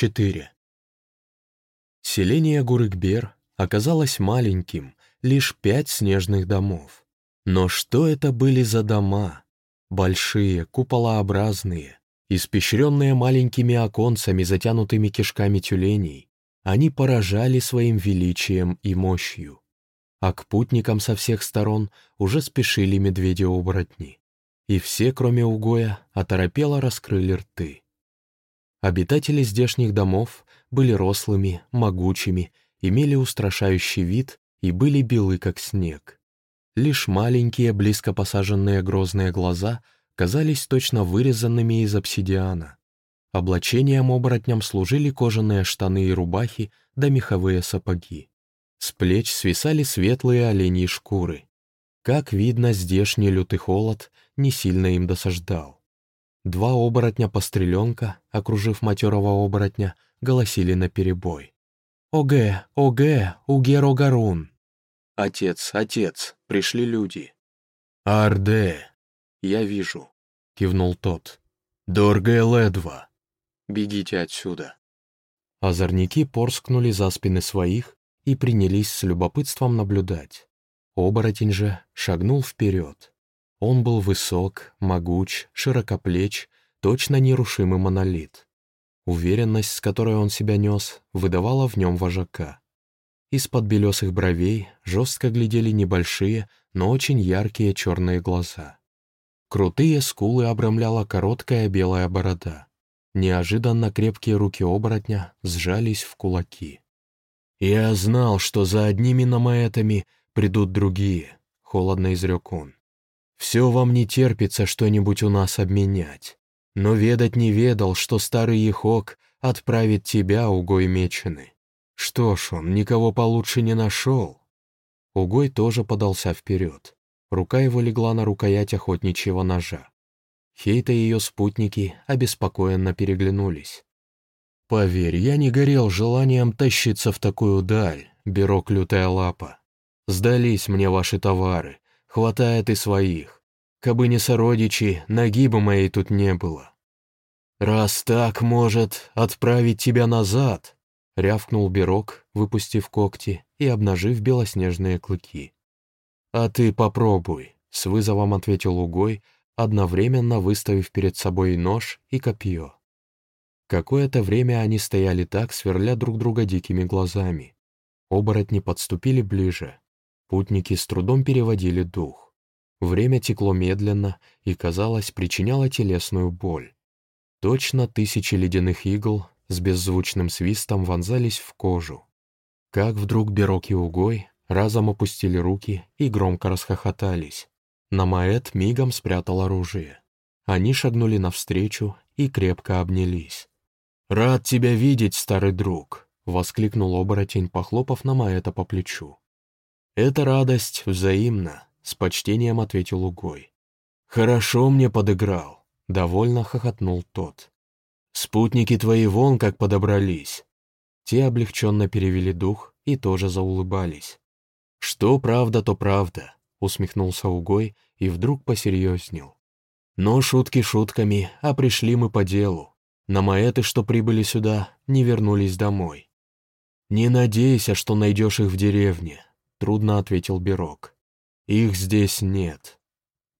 4. Селение Гурыкбер оказалось маленьким, лишь пять снежных домов. Но что это были за дома? Большие, куполообразные, испещренные маленькими оконцами, затянутыми кишками тюленей, они поражали своим величием и мощью. А к путникам со всех сторон уже спешили медведи-оборотни. И все, кроме Угоя, оторопело раскрыли рты. Обитатели здешних домов были рослыми, могучими, имели устрашающий вид и были белы, как снег. Лишь маленькие, близко посаженные грозные глаза казались точно вырезанными из обсидиана. Облачением оборотням служили кожаные штаны и рубахи да меховые сапоги. С плеч свисали светлые оленьи шкуры. Как видно, здешний лютый холод не сильно им досаждал. Два оборотня-постреленка, окружив матерого оборотня, голосили наперебой. «Оге, оге, угерогарун!» «Отец, отец, пришли люди!» «Арде!» «Я вижу», — кивнул тот. «Дорге ледва!» «Бегите отсюда!» Озорники порскнули за спины своих и принялись с любопытством наблюдать. Оборотень же шагнул вперед. Он был высок, могуч, широкоплеч, точно нерушимый монолит. Уверенность, с которой он себя нес, выдавала в нем вожака. Из-под белесых бровей жестко глядели небольшие, но очень яркие черные глаза. Крутые скулы обрамляла короткая белая борода. Неожиданно крепкие руки оборотня сжались в кулаки. «Я знал, что за одними намаэтами придут другие», — холодно изрек он. «Все вам не терпится что-нибудь у нас обменять. Но ведать не ведал, что старый Ехок отправит тебя, Угой Мечены. Что ж, он никого получше не нашел. Угой тоже подался вперед. Рука его легла на рукоять охотничьего ножа. Хейта и ее спутники обеспокоенно переглянулись. «Поверь, я не горел желанием тащиться в такую даль, берок лютая лапа. Сдались мне ваши товары, хватает и своих. Кабы не сородичи, ноги бы моей тут не было. «Раз так, может, отправить тебя назад?» — рявкнул Берок, выпустив когти и обнажив белоснежные клыки. «А ты попробуй», — с вызовом ответил Угой, одновременно выставив перед собой нож и копье. Какое-то время они стояли так, сверля друг друга дикими глазами. Оборотни подступили ближе. Путники с трудом переводили дух. Время текло медленно и, казалось, причиняло телесную боль. Точно тысячи ледяных игл с беззвучным свистом вонзались в кожу. Как вдруг Берок и Угой разом опустили руки и громко расхохотались. Намаэт мигом спрятал оружие. Они шагнули навстречу и крепко обнялись. «Рад тебя видеть, старый друг!» — воскликнул оборотень, похлопав Намаэта по плечу. «Эта радость взаимна. — с почтением ответил Угой. «Хорошо мне подыграл», — довольно хохотнул тот. «Спутники твои вон как подобрались». Те облегченно перевели дух и тоже заулыбались. «Что правда, то правда», — усмехнулся Угой и вдруг посерьезнел. «Но шутки шутками, а пришли мы по делу. На маэты, что прибыли сюда, не вернулись домой». «Не надейся, что найдешь их в деревне», — трудно ответил Берок. Их здесь нет.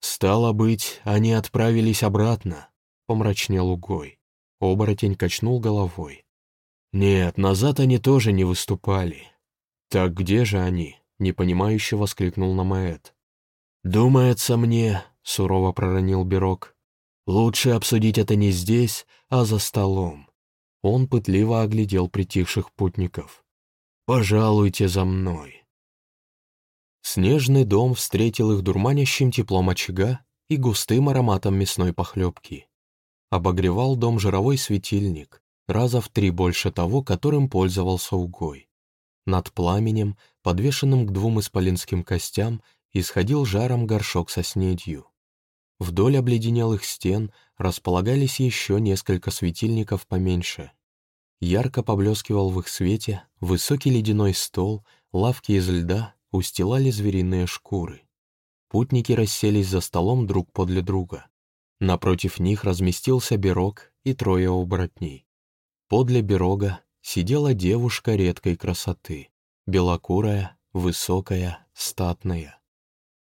Стало быть, они отправились обратно, помрачнел Угой. Оборотень качнул головой. Нет, назад они тоже не выступали. Так где же они? Непонимающе воскликнул Намаэт. «Думается мне», — сурово проронил Берок, — «лучше обсудить это не здесь, а за столом». Он пытливо оглядел притихших путников. «Пожалуйте за мной». Снежный дом встретил их дурманящим теплом очага и густым ароматом мясной похлебки. Обогревал дом жировой светильник, раза в три больше того, которым пользовался Угой. Над пламенем, подвешенным к двум исполинским костям, исходил жаром горшок со снедью. Вдоль обледенелых стен располагались еще несколько светильников поменьше. Ярко поблескивал в их свете высокий ледяной стол, лавки из льда устилали звериные шкуры. Путники расселись за столом друг подле друга. Напротив них разместился Берок и трое оборотней. Подле берога сидела девушка редкой красоты, белокурая, высокая, статная.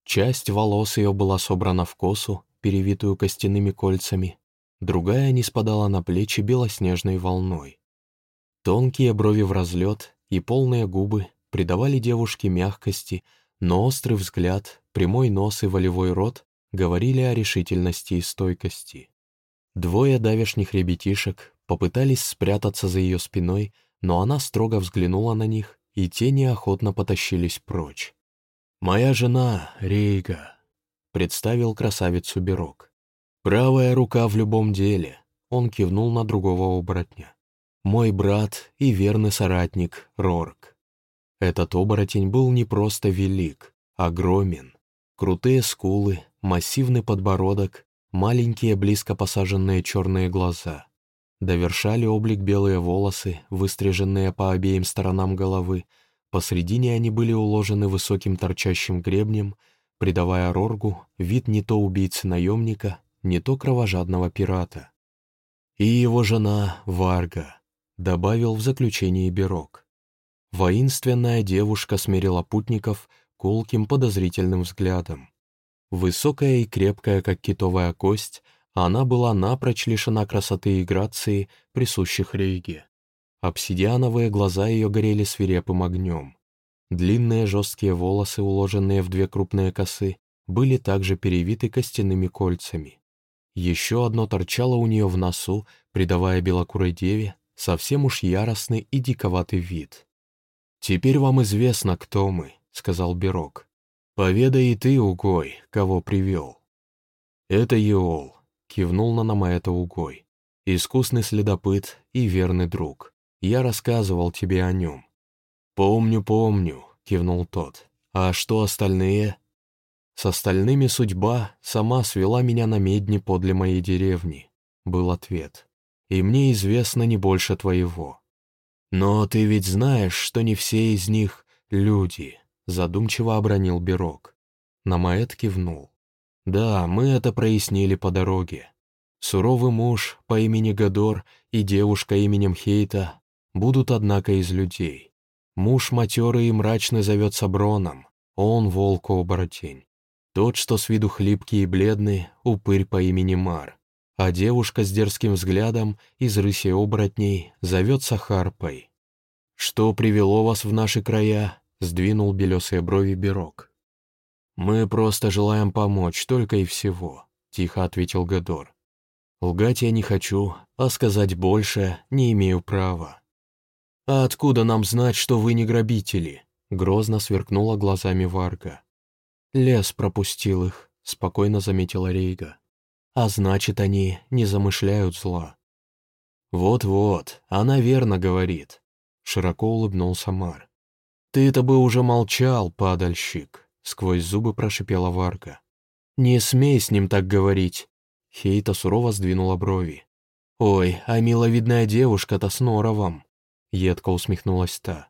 Часть волос ее была собрана в косу, перевитую костяными кольцами, другая не спадала на плечи белоснежной волной. Тонкие брови в разлет и полные губы придавали девушке мягкости, но острый взгляд, прямой нос и волевой рот говорили о решительности и стойкости. Двое давешних ребятишек попытались спрятаться за ее спиной, но она строго взглянула на них, и те неохотно потащились прочь. «Моя жена, Рейга», — представил красавицу Берок. «Правая рука в любом деле», — он кивнул на другого оборотня. «Мой брат и верный соратник Рорк». Этот оборотень был не просто велик, огромен. Крутые скулы, массивный подбородок, маленькие близко посаженные черные глаза. Довершали облик белые волосы, выстриженные по обеим сторонам головы. Посредине они были уложены высоким торчащим гребнем, придавая Роргу вид не то убийцы-наемника, не то кровожадного пирата. «И его жена Варга», — добавил в заключении Берок. Воинственная девушка смирила путников колким подозрительным взглядом. Высокая и крепкая, как китовая кость, она была напрочь лишена красоты и грации, присущих Рейге. Обсидиановые глаза ее горели свирепым огнем. Длинные жесткие волосы, уложенные в две крупные косы, были также перевиты костяными кольцами. Еще одно торчало у нее в носу, придавая белокурой деве совсем уж яростный и диковатый вид. «Теперь вам известно, кто мы», — сказал Бирок. «Поведай и ты, Угой, кого привел». «Это Еол», — кивнул на Намаэта Угой. «Искусный следопыт и верный друг. Я рассказывал тебе о нем». «Помню, помню», — кивнул тот. «А что остальные?» «С остальными судьба сама свела меня на медне подле моей деревни», — был ответ. «И мне известно не больше твоего». «Но ты ведь знаешь, что не все из них люди», задумчиво обронил Бирок. Намаэт кивнул. «Да, мы это прояснили по дороге. Суровый муж по имени Гадор и девушка именем Хейта будут, однако, из людей. Муж матерый и мрачный зовется Броном, он волк-оборотень. Тот, что с виду хлипкий и бледный, упырь по имени Мар. А девушка с дерзким взглядом из рыси оборотней зовется Харпой. Что привело вас в наши края, Сдвинул белесые брови Бирок. «Мы просто желаем помочь, только и всего», — тихо ответил Гадор. «Лгать я не хочу, а сказать больше не имею права». «А откуда нам знать, что вы не грабители?» — грозно сверкнула глазами Варга. «Лес пропустил их», — спокойно заметила Рейга. «А значит, они не замышляют зла». «Вот-вот, она верно говорит», — широко улыбнулся Мар. «Ты-то бы уже молчал, падальщик», — сквозь зубы прошипела Варга. «Не смей с ним так говорить». Хейта сурово сдвинула брови. «Ой, а миловидная девушка-то с норовом», — едко усмехнулась та.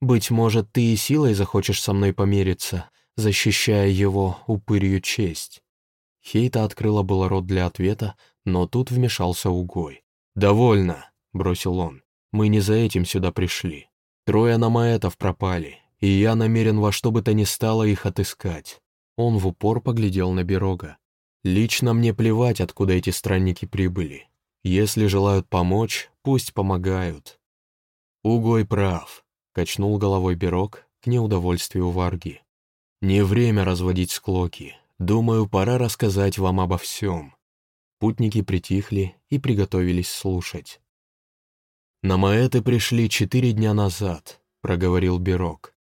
«Быть может, ты и силой захочешь со мной помериться, защищая его упырью честь». Хейта открыла было рот для ответа, но тут вмешался Угой. «Довольно», — бросил он. «Мы не за этим сюда пришли. Трое намаэтов пропали, и я намерен во что бы то ни стало их отыскать. Он в упор поглядел на Берога. Лично мне плевать, откуда эти странники прибыли. Если желают помочь, пусть помогают. Угой прав, качнул головой Берог к неудовольствию Варги. Не время разводить склоки. Думаю, пора рассказать вам обо всем. Путники притихли и приготовились слушать. «На Маэты пришли четыре дня назад», — проговорил Бирок.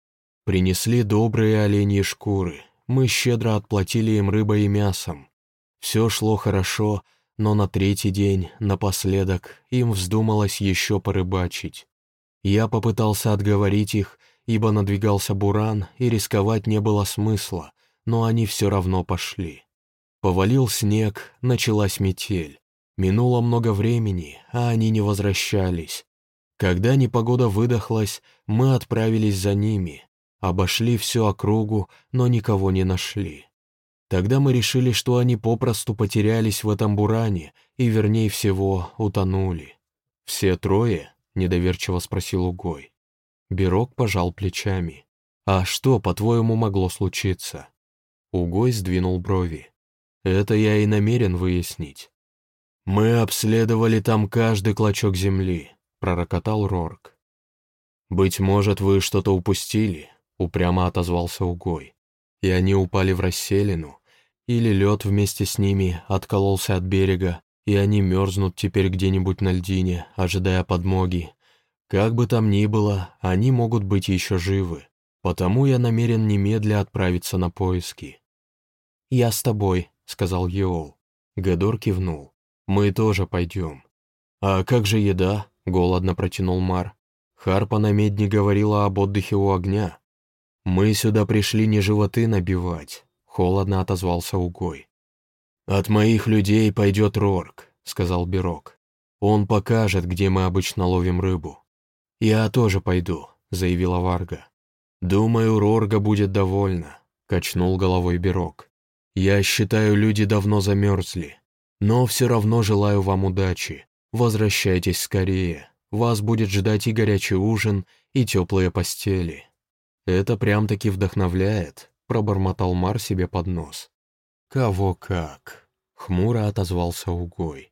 «Принесли добрые оленьи шкуры. Мы щедро отплатили им рыбой и мясом. Все шло хорошо, но на третий день, напоследок, им вздумалось еще порыбачить. Я попытался отговорить их, ибо надвигался буран, и рисковать не было смысла, но они все равно пошли. Повалил снег, началась метель. Минуло много времени, а они не возвращались. Когда непогода выдохлась, мы отправились за ними, обошли всю округу, но никого не нашли. Тогда мы решили, что они попросту потерялись в этом буране и, вернее всего, утонули. «Все трое?» — недоверчиво спросил Угой. Бирок пожал плечами. «А что, по-твоему, могло случиться?» Угой сдвинул брови. «Это я и намерен выяснить». «Мы обследовали там каждый клочок земли», — пророкотал Рорк. «Быть может, вы что-то упустили?» — упрямо отозвался Угой. «И они упали в расселину, или лед вместе с ними откололся от берега, и они мерзнут теперь где-нибудь на льдине, ожидая подмоги. Как бы там ни было, они могут быть еще живы, потому я намерен немедля отправиться на поиски». «Я с тобой», — сказал Еол. Гедор кивнул. «Мы тоже пойдем». «А как же еда?» — голодно протянул Мар. Харпа на медне говорила об отдыхе у огня. «Мы сюда пришли не животы набивать, Холодно отозвался Угой. «От моих людей пойдет Рорк», — сказал Бирок. «Он покажет, где мы обычно ловим рыбу». «Я тоже пойду», — заявила Варга. «Думаю, Рорга будет довольна», — качнул головой Бирок. «Я считаю, люди давно замерзли. Но все равно желаю вам удачи. Возвращайтесь скорее. Вас будет ждать и горячий ужин, и теплые постели. Это прям-таки вдохновляет пробормотал Мар себе под нос. «Кого как?» — хмуро отозвался Угой.